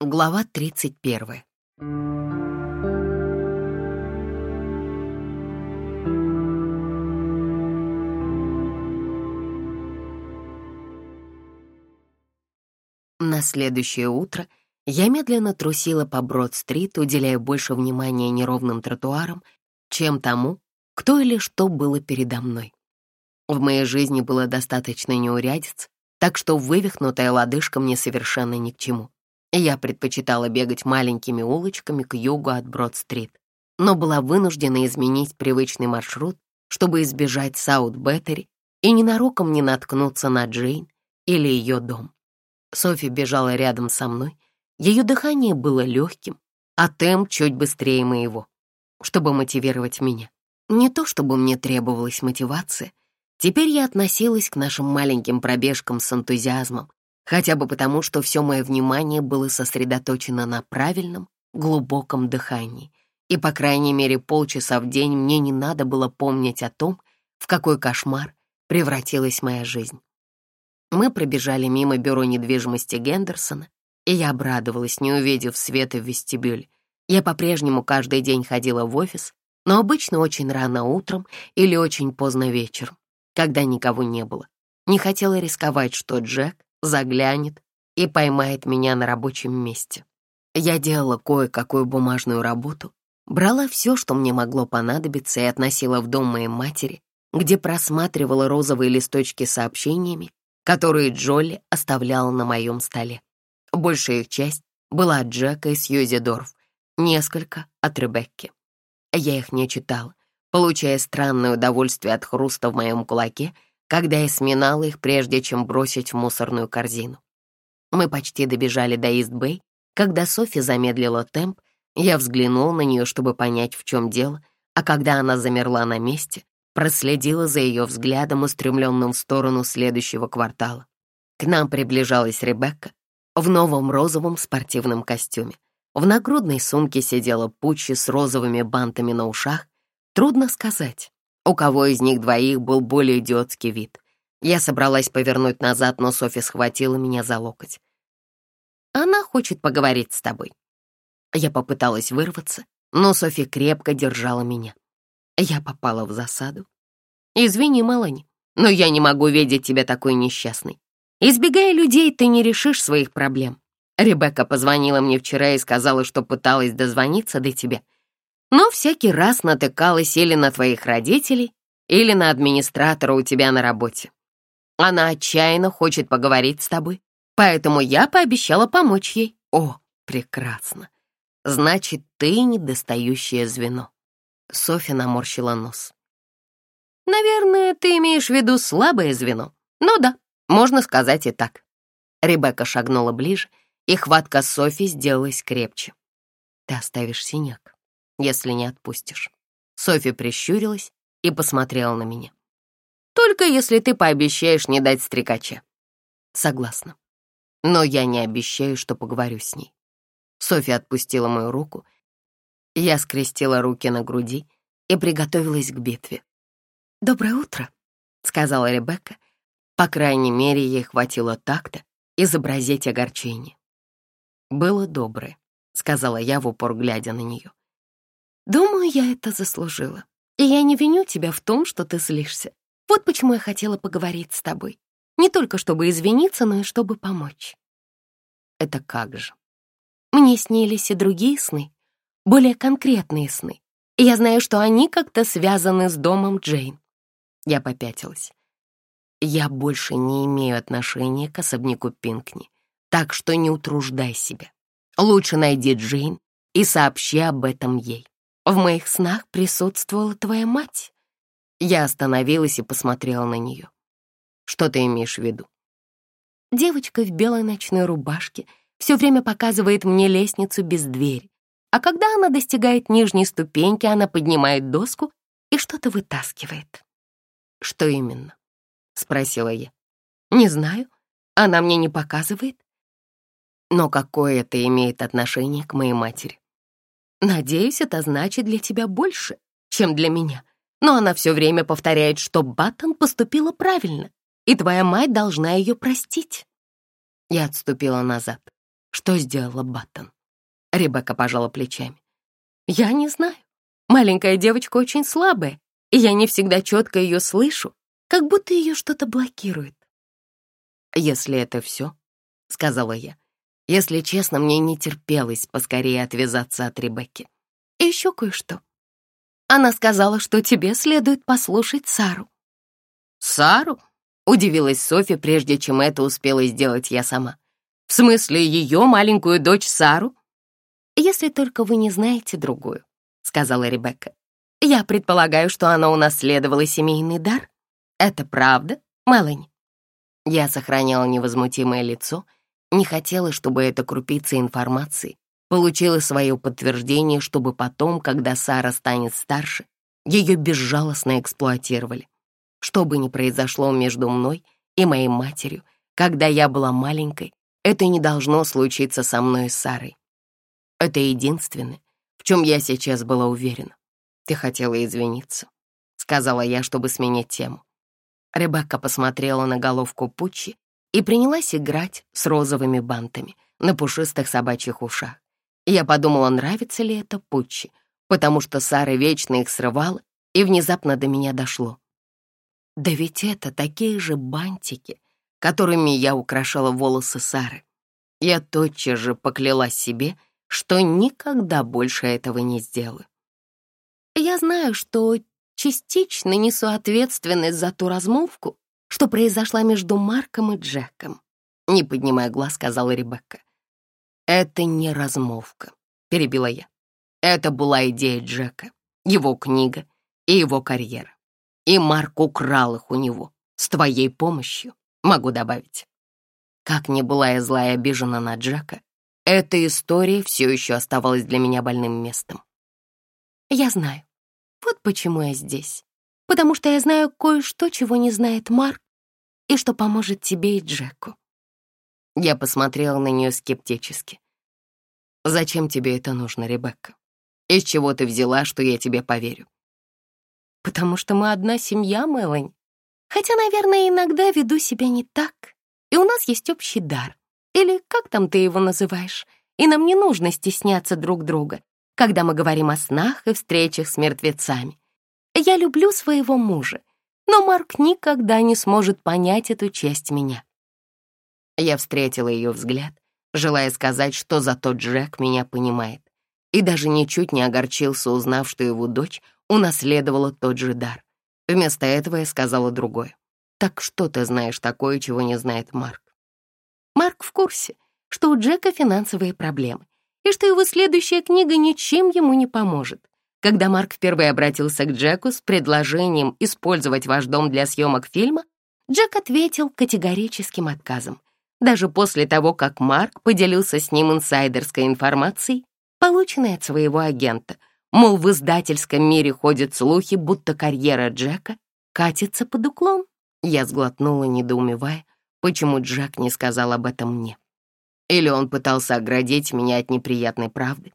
Глава 31. На следующее утро я медленно трусила по Брод-стрит, уделяя больше внимания неровным тротуарам, чем тому, кто или что было передо мной. В моей жизни было достаточно неурядиц, так что вывихнутая лодыжка мне совершенно ни к чему. Я предпочитала бегать маленькими улочками к югу от Брод-стрит, но была вынуждена изменить привычный маршрут, чтобы избежать Саут-Беттери и ненароком не наткнуться на Джейн или ее дом. Софи бежала рядом со мной, ее дыхание было легким, а темп чуть быстрее моего, чтобы мотивировать меня. Не то чтобы мне требовалась мотивация, теперь я относилась к нашим маленьким пробежкам с энтузиазмом, хотя бы потому, что все мое внимание было сосредоточено на правильном, глубоком дыхании, и, по крайней мере, полчаса в день мне не надо было помнить о том, в какой кошмар превратилась моя жизнь. Мы пробежали мимо бюро недвижимости Гендерсона, и я обрадовалась, не увидев света в вестибюле. Я по-прежнему каждый день ходила в офис, но обычно очень рано утром или очень поздно вечером, когда никого не было. Не хотела рисковать, что Джек заглянет и поймает меня на рабочем месте. Я делала кое-какую бумажную работу, брала все, что мне могло понадобиться, и относила в дом моей матери, где просматривала розовые листочки с сообщениями, которые Джолли оставляла на моем столе. Большая их часть была от Джека и Сьюзи Дорф, несколько от Ребекки. Я их не читала, получая странное удовольствие от хруста в моем кулаке — когда я сминала их, прежде чем бросить в мусорную корзину. Мы почти добежали до Ист-Бэй, когда Софи замедлила темп, я взглянул на нее, чтобы понять, в чем дело, а когда она замерла на месте, проследила за ее взглядом, устремленным в сторону следующего квартала. К нам приближалась Ребекка в новом розовом спортивном костюме. В нагрудной сумке сидела Пуччи с розовыми бантами на ушах. Трудно сказать, у кого из них двоих был более идиотский вид. Я собралась повернуть назад, но Софи схватила меня за локоть. «Она хочет поговорить с тобой». Я попыталась вырваться, но Софи крепко держала меня. Я попала в засаду. «Извини, Мелани, но я не могу видеть тебя такой несчастной. Избегая людей, ты не решишь своих проблем. Ребекка позвонила мне вчера и сказала, что пыталась дозвониться до тебя — но всякий раз натыкалась или на твоих родителей, или на администратора у тебя на работе. Она отчаянно хочет поговорить с тобой, поэтому я пообещала помочь ей. О, прекрасно. Значит, ты недостающее звено. Софья наморщила нос. Наверное, ты имеешь в виду слабое звено. Ну да, можно сказать и так. Ребекка шагнула ближе, и хватка Софи сделалась крепче. Ты оставишь синяк если не отпустишь». Софья прищурилась и посмотрела на меня. «Только если ты пообещаешь не дать стрекача». «Согласна. Но я не обещаю, что поговорю с ней». Софья отпустила мою руку. Я скрестила руки на груди и приготовилась к битве. «Доброе утро», — сказала Ребекка. По крайней мере, ей хватило такта изобразить огорчение. «Было доброе», — сказала я в упор, глядя на нее. Думаю, я это заслужила. И я не виню тебя в том, что ты злишься. Вот почему я хотела поговорить с тобой. Не только чтобы извиниться, но и чтобы помочь. Это как же? Мне снились и другие сны, более конкретные сны. И я знаю, что они как-то связаны с домом Джейн. Я попятилась. Я больше не имею отношения к особняку Пинкни, так что не утруждай себя. Лучше найди Джейн и сообщи об этом ей. В моих снах присутствовала твоя мать. Я остановилась и посмотрела на нее. Что ты имеешь в виду? Девочка в белой ночной рубашке все время показывает мне лестницу без двери. А когда она достигает нижней ступеньки, она поднимает доску и что-то вытаскивает. «Что именно?» — спросила я. «Не знаю. Она мне не показывает». «Но какое это имеет отношение к моей матери?» Надеюсь, это значит для тебя больше, чем для меня. Но она все время повторяет, что Баттон поступила правильно, и твоя мать должна ее простить. Я отступила назад. Что сделала Баттон? Ребекка пожала плечами. Я не знаю. Маленькая девочка очень слабая, и я не всегда четко ее слышу, как будто ее что-то блокирует. «Если это все», — сказала я, — «если честно, мне не терпелось поскорее отвязаться от Ребекки. И еще кое-что. Она сказала, что тебе следует послушать Сару». «Сару?» — удивилась Софья, прежде чем это успела сделать я сама. «В смысле, ее маленькую дочь Сару?» «Если только вы не знаете другую», — сказала Ребекка. «Я предполагаю, что она унаследовала семейный дар. Это правда, Мелани?» Я сохраняла невозмутимое лицо, не хотела, чтобы эта крупица информации получила свое подтверждение, чтобы потом, когда Сара станет старше, ее безжалостно эксплуатировали. Что бы ни произошло между мной и моей матерью, когда я была маленькой, это не должно случиться со мной и Сарой. Это единственное, в чем я сейчас была уверена. Ты хотела извиниться, сказала я, чтобы сменить тему. Ребекка посмотрела на головку Пуччи и принялась играть с розовыми бантами на пушистых собачьих ушах. Я подумала, нравится ли это Пуччи, потому что Сара вечно их срывала, и внезапно до меня дошло. Да ведь это такие же бантики, которыми я украшала волосы Сары. Я тотчас же поклялась себе, что никогда больше этого не сделаю. Я знаю, что частично несу ответственность за ту размолвку, что произошла между Марком и Джеком. Не поднимая глаз, сказала Ребекка. Это не размолвка, перебила я. Это была идея Джека, его книга и его карьера. И Марк украл их у него, с твоей помощью, могу добавить. Как ни была я злая и обижена на Джека, эта история все еще оставалась для меня больным местом. Я знаю. Вот почему я здесь. Потому что я знаю кое-что, чего не знает Марк, и что поможет тебе и Джеку. Я посмотрела на нее скептически. «Зачем тебе это нужно, Ребекка? Из чего ты взяла, что я тебе поверю?» «Потому что мы одна семья, Мелань. Хотя, наверное, иногда веду себя не так, и у нас есть общий дар. Или как там ты его называешь? И нам не нужно стесняться друг друга, когда мы говорим о снах и встречах с мертвецами. Я люблю своего мужа, но Марк никогда не сможет понять эту часть меня. Я встретила ее взгляд, желая сказать, что зато Джек меня понимает, и даже ничуть не огорчился, узнав, что его дочь унаследовала тот же дар. Вместо этого я сказала другое. «Так что ты знаешь такое, чего не знает Марк?» Марк в курсе, что у Джека финансовые проблемы и что его следующая книга ничем ему не поможет. Когда Марк впервые обратился к Джеку с предложением использовать ваш дом для съемок фильма, Джек ответил категорическим отказом. Даже после того, как Марк поделился с ним инсайдерской информацией, полученной от своего агента, мол, в издательском мире ходят слухи, будто карьера Джека катится под уклон. Я сглотнула, недоумевая, Почему Джек не сказал об этом мне? Или он пытался оградить меня от неприятной правды?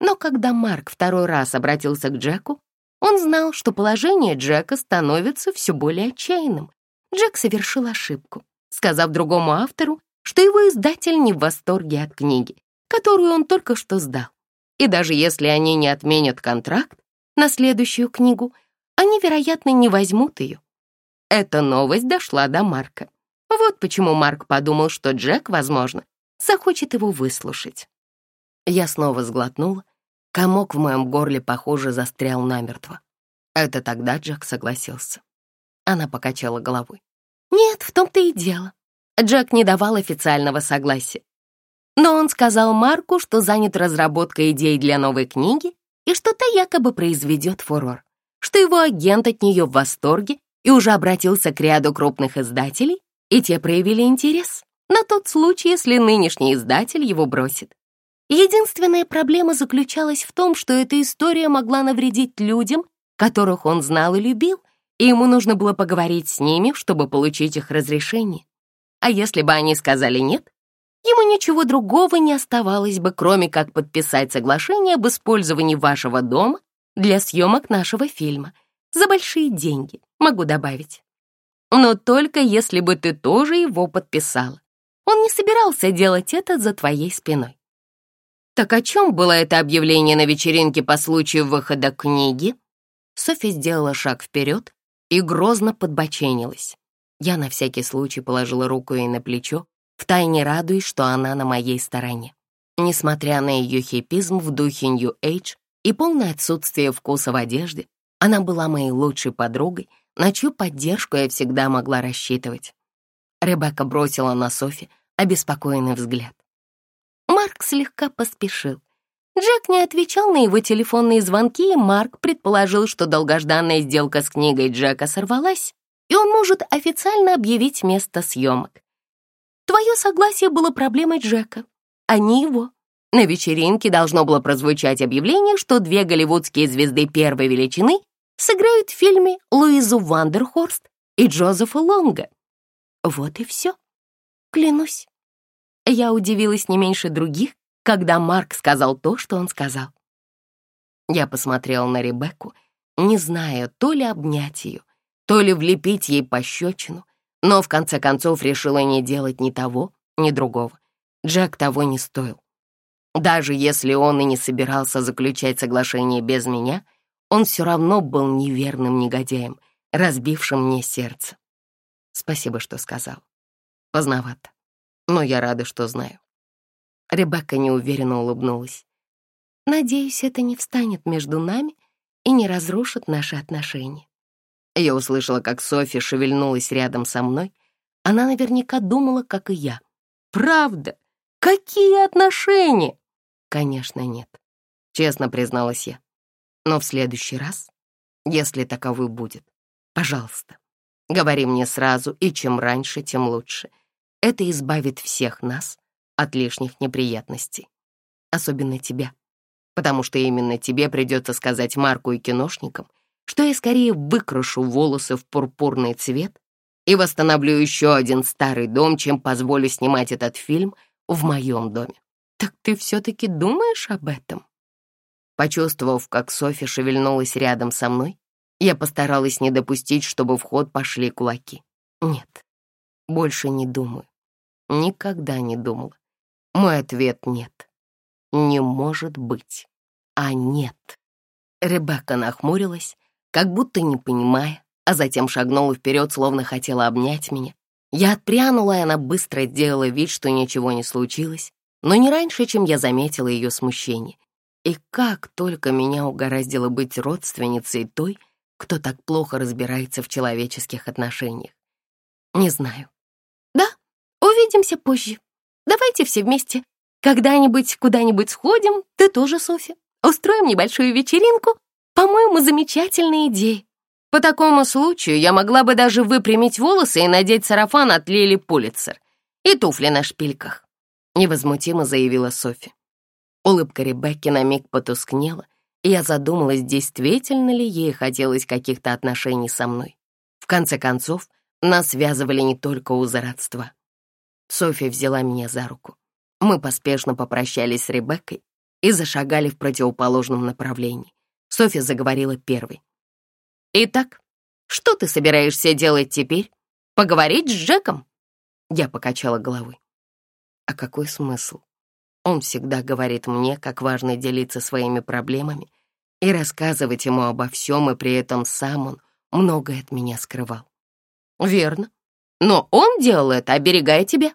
Но когда Марк второй раз обратился к Джеку, он знал, что положение Джека становится все более отчаянным. Джек совершил ошибку, сказав другому автору, что его издатель не в восторге от книги, которую он только что сдал. И даже если они не отменят контракт на следующую книгу, они, вероятно, не возьмут ее. Эта новость дошла до Марка. Вот почему Марк подумал, что Джек, возможно, захочет его выслушать. Я снова сглотнула. Комок в моем горле, похоже, застрял намертво. Это тогда Джек согласился. Она покачала головой. «Нет, в том-то и дело. Джек не давал официального согласия. Но он сказал Марку, что занят разработкой идей для новой книги и что-то якобы произведет фурор, что его агент от нее в восторге и уже обратился к ряду крупных издателей, и те проявили интерес на тот случай, если нынешний издатель его бросит. Единственная проблема заключалась в том, что эта история могла навредить людям, которых он знал и любил, и ему нужно было поговорить с ними, чтобы получить их разрешение. А если бы они сказали «нет», ему ничего другого не оставалось бы, кроме как подписать соглашение об использовании вашего дома для съемок нашего фильма. За большие деньги, могу добавить но только если бы ты тоже его подписала. Он не собирался делать это за твоей спиной. Так о чем было это объявление на вечеринке по случаю выхода книги? Софья сделала шаг вперед и грозно подбоченилась. Я на всякий случай положила руку ей на плечо, втайне радуясь, что она на моей стороне. Несмотря на ее хипизм в духе Age и полное отсутствие вкуса в одежде, она была моей лучшей подругой, на чью поддержку я всегда могла рассчитывать. Ребекка бросила на Софи обеспокоенный взгляд. Марк слегка поспешил. Джек не отвечал на его телефонные звонки, и Марк предположил, что долгожданная сделка с книгой Джека сорвалась, и он может официально объявить место съемок. Твое согласие было проблемой Джека, а не его. На вечеринке должно было прозвучать объявление, что две голливудские звезды первой величины сыграют в фильме Луизу Вандерхорст и Джозефа Лонга. Вот и все. Клянусь. Я удивилась не меньше других, когда Марк сказал то, что он сказал. Я посмотрела на Ребекку, не зная, то ли обнять ее, то ли влепить ей пощечину, но в конце концов решила не делать ни того, ни другого. Джек того не стоил. Даже если он и не собирался заключать соглашение без меня, он все равно был неверным негодяем, разбившим мне сердце. Спасибо, что сказал. Поздновато, но я рада, что знаю. Ребекка неуверенно улыбнулась. «Надеюсь, это не встанет между нами и не разрушит наши отношения». Я услышала, как Софья шевельнулась рядом со мной. Она наверняка думала, как и я. «Правда? Какие отношения?» «Конечно, нет», — честно призналась я. «Но в следующий раз, если таковой будет, пожалуйста, говори мне сразу, и чем раньше, тем лучше. Это избавит всех нас от лишних неприятностей. Особенно тебя. Потому что именно тебе придется сказать Марку и киношникам, что я скорее выкрашу волосы в пурпурный цвет и восстановлю еще один старый дом, чем позволю снимать этот фильм в моем доме. Так ты все-таки думаешь об этом? Почувствовав, как Софья шевельнулась рядом со мной, я постаралась не допустить, чтобы в ход пошли кулаки. Нет, больше не думаю. Никогда не думала. Мой ответ — нет. Не может быть. А нет. Ребекка нахмурилась, как будто не понимая, а затем шагнула вперед, словно хотела обнять меня. Я отпрянула, и она быстро сделала вид, что ничего не случилось, но не раньше, чем я заметила ее смущение. И как только меня угораздило быть родственницей той, кто так плохо разбирается в человеческих отношениях. Не знаю. Да, увидимся позже, Давайте все вместе когда-нибудь куда-нибудь сходим, ты тоже, Софья. Устроим небольшую вечеринку. По-моему, замечательная идея. По такому случаю я могла бы даже выпрямить волосы и надеть сарафан от Лили Пулитцер и туфли на шпильках», — невозмутимо заявила Софья. Улыбка Ребекки на миг потускнела, и я задумалась, действительно ли ей хотелось каких-то отношений со мной. В конце концов, нас связывали не только узы родства. Софья взяла меня за руку. Мы поспешно попрощались с Ребеккой и зашагали в противоположном направлении. Софья заговорила первой. «Итак, что ты собираешься делать теперь? Поговорить с Джеком?» Я покачала головой. «А какой смысл? Он всегда говорит мне, как важно делиться своими проблемами и рассказывать ему обо всем, и при этом сам он многое от меня скрывал». «Верно. Но он делал это, оберегая тебя.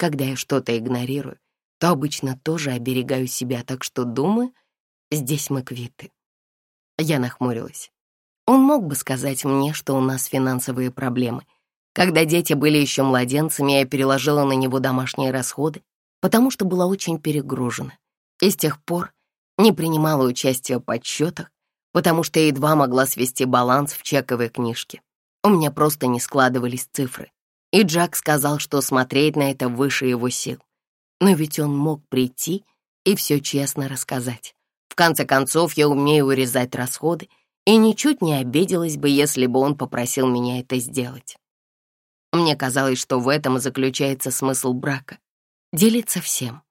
Когда я что-то игнорирую, то обычно тоже оберегаю себя, так что думаю, здесь мы квиты. Я нахмурилась. Он мог бы сказать мне, что у нас финансовые проблемы. Когда дети были еще младенцами, я переложила на него домашние расходы, потому что была очень перегружена. И с тех пор не принимала участия в подсчетах, потому что едва могла свести баланс в чековой книжке. У меня просто не складывались цифры. И Джак сказал, что смотреть на это выше его сил. Но ведь он мог прийти и все честно рассказать. В конце концов, я умею урезать расходы и ничуть не обиделась бы, если бы он попросил меня это сделать. Мне казалось, что в этом и заключается смысл брака — делиться всем.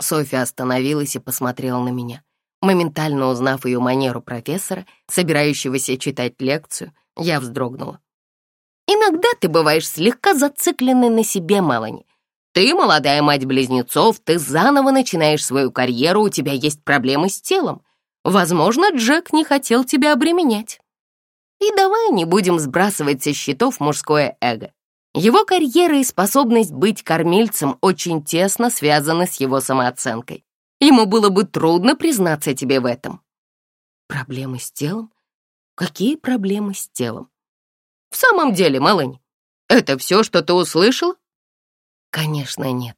Софья остановилась и посмотрела на меня. Моментально узнав ее манеру профессора, собирающегося читать лекцию, я вздрогнула. Иногда ты бываешь слегка зацикленной на себе, Мелани. Ты молодая мать близнецов, ты заново начинаешь свою карьеру, у тебя есть проблемы с телом. Возможно, Джек не хотел тебя обременять. И давай не будем сбрасывать со счетов мужское эго. Его карьера и способность быть кормильцем очень тесно связаны с его самооценкой. Ему было бы трудно признаться тебе в этом. Проблемы с телом? Какие проблемы с телом? В самом деле, Мэлэнь, это все, что ты услышал? Конечно, нет,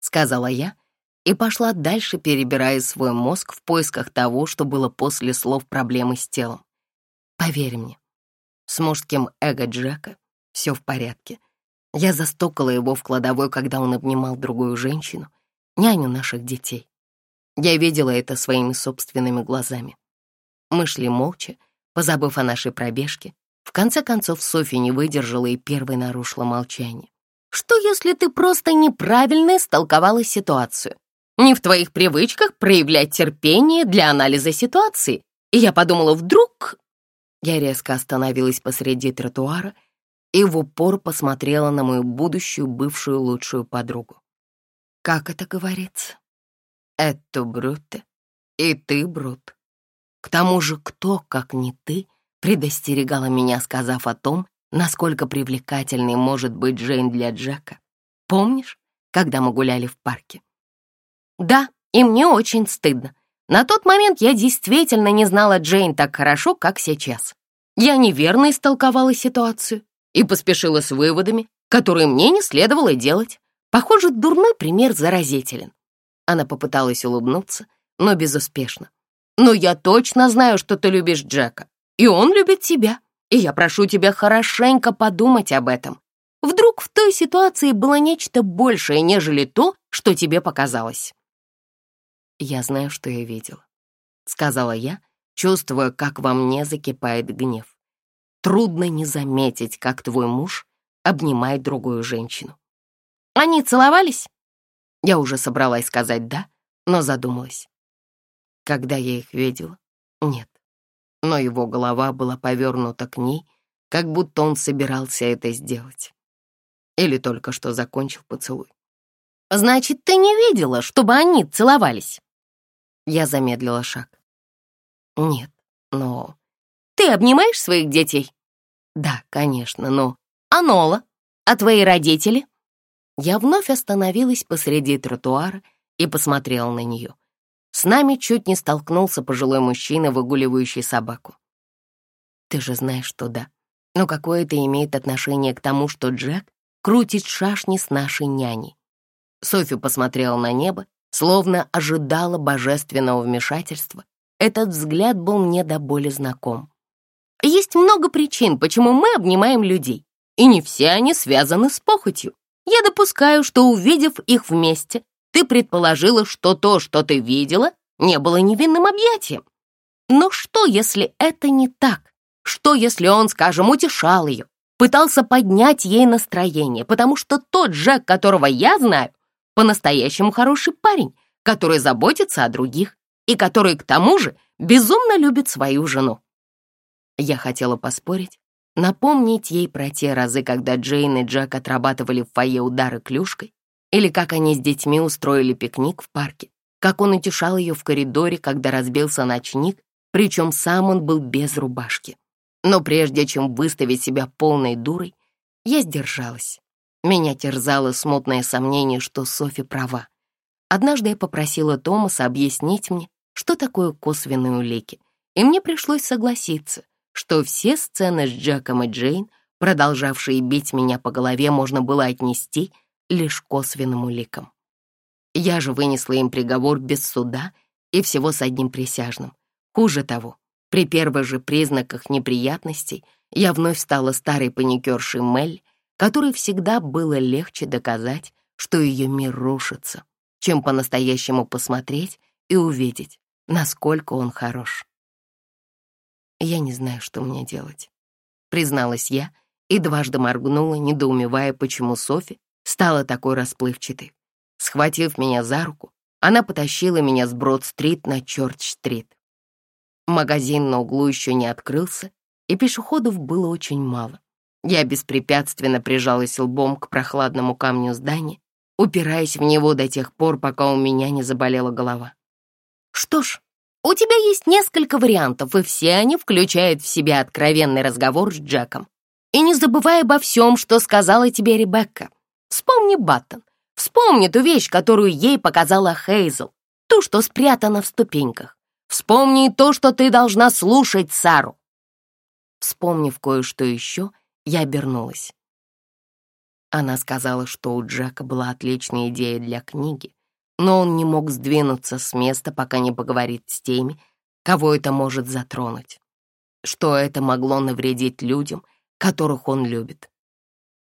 сказала я и пошла дальше, перебирая свой мозг в поисках того, что было после слов проблемы с телом. Поверь мне, с мужским эго Джека все в порядке. Я застукала его в кладовой, когда он обнимал другую женщину, няню наших детей. Я видела это своими собственными глазами. Мы шли молча, позабыв о нашей пробежке. В конце концов Софья не выдержала и первой нарушила молчание. «Что, если ты просто неправильно истолковала ситуацию? Не в твоих привычках проявлять терпение для анализа ситуации?» И я подумала, вдруг... Я резко остановилась посреди тротуара и в упор посмотрела на мою будущую бывшую лучшую подругу. «Как это говорится?» Это Брутте, и ты Брут. К тому же кто, как не ты, предостерегала меня, сказав о том, насколько привлекательной может быть Джейн для Джека. Помнишь, когда мы гуляли в парке? Да, и мне очень стыдно. На тот момент я действительно не знала Джейн так хорошо, как сейчас. Я неверно истолковала ситуацию и поспешила с выводами, которые мне не следовало делать. Похоже, дурной пример заразителен. Она попыталась улыбнуться, но безуспешно. «Но я точно знаю, что ты любишь Джека, и он любит тебя, и я прошу тебя хорошенько подумать об этом. Вдруг в той ситуации было нечто большее, нежели то, что тебе показалось». «Я знаю, что я видела», — сказала я, чувствуя, как во мне закипает гнев. «Трудно не заметить, как твой муж обнимает другую женщину». «Они целовались?» Я уже собралась сказать «да», но задумалась. Когда я их видела? Нет. Но его голова была повернута к ней, как будто он собирался это сделать. Или только что закончил поцелуй. «Значит, ты не видела, чтобы они целовались?» Я замедлила шаг. «Нет, но...» «Ты обнимаешь своих детей?» «Да, конечно, но...» «А Нола? А твои родители?» Я вновь остановилась посреди тротуара и посмотрела на нее. С нами чуть не столкнулся пожилой мужчина, выгуливающий собаку. Ты же знаешь, что да. Но какое это имеет отношение к тому, что Джек крутит шашни с нашей няней? Софи посмотрела на небо, словно ожидала божественного вмешательства. Этот взгляд был мне до боли знаком. Есть много причин, почему мы обнимаем людей, и не все они связаны с похотью. Я допускаю, что, увидев их вместе, ты предположила, что то, что ты видела, не было невинным объятием. Но что, если это не так? Что, если он, скажем, утешал ее, пытался поднять ей настроение, потому что тот Джек, которого я знаю, по-настоящему хороший парень, который заботится о других и который, к тому же, безумно любит свою жену. Я хотела поспорить, Напомнить ей про те разы, когда Джейн и Джек отрабатывали в фойе удары клюшкой, или как они с детьми устроили пикник в парке, как он утешал ее в коридоре, когда разбился ночник, причем сам он был без рубашки. Но прежде чем выставить себя полной дурой, я сдержалась. Меня терзало смутное сомнение, что Софи права. Однажды я попросила Томаса объяснить мне, что такое косвенные улики, и мне пришлось согласиться — что все сцены с Джеком и Джейн, продолжавшие бить меня по голове, можно было отнести лишь косвенным уликам. Я же вынесла им приговор без суда и всего с одним присяжным. Хуже того, при первых же признаках неприятностей я вновь стала старой паникершей Мель, которой всегда было легче доказать, что ее мир рушится, чем по-настоящему посмотреть и увидеть, насколько он хорош. Я не знаю, что мне делать. Призналась я и дважды моргнула, недоумевая, почему Софи стала такой расплывчатой. Схватив меня за руку, она потащила меня с Брод-стрит на Чорч-стрит. Магазин на углу еще не открылся, и пешеходов было очень мало. Я беспрепятственно прижалась лбом к прохладному камню здания упираясь в него до тех пор, пока у меня не заболела голова. Что ж, у тебя есть несколько вариантов, и все они включают в себя откровенный разговор с Джеком. И не забывай обо всем, что сказала тебе Ребекка. Вспомни Баттон. Вспомни ту вещь, которую ей показала Хейзел, ту, что спрятана в ступеньках. Вспомни то, что ты должна слушать Сару. Вспомнив кое-что еще, я обернулась. Она сказала, что у Джека была отличная идея для книги, но он не мог сдвинуться с места, пока не поговорит с теми, кого это может затронуть, что это могло навредить людям, которых он любит.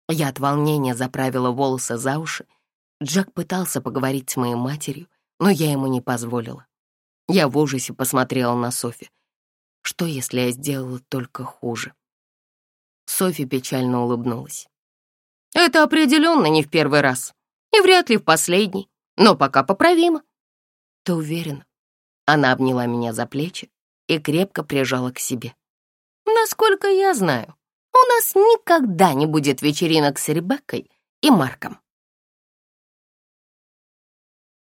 Я от волнения заправила волосы за уши. Джек пытался поговорить с моей матерью, но я ему не позволила. Я в ужасе посмотрела на Софи. Что, если я сделала только хуже? Софи печально улыбнулась. Это определенно не в первый раз, и вряд ли в последний, но пока поправимо. Ты уверена? Она обняла меня за плечи и крепко прижала к себе. Насколько я знаю, у нас никогда не будет вечеринок с Ребеккой и Марком.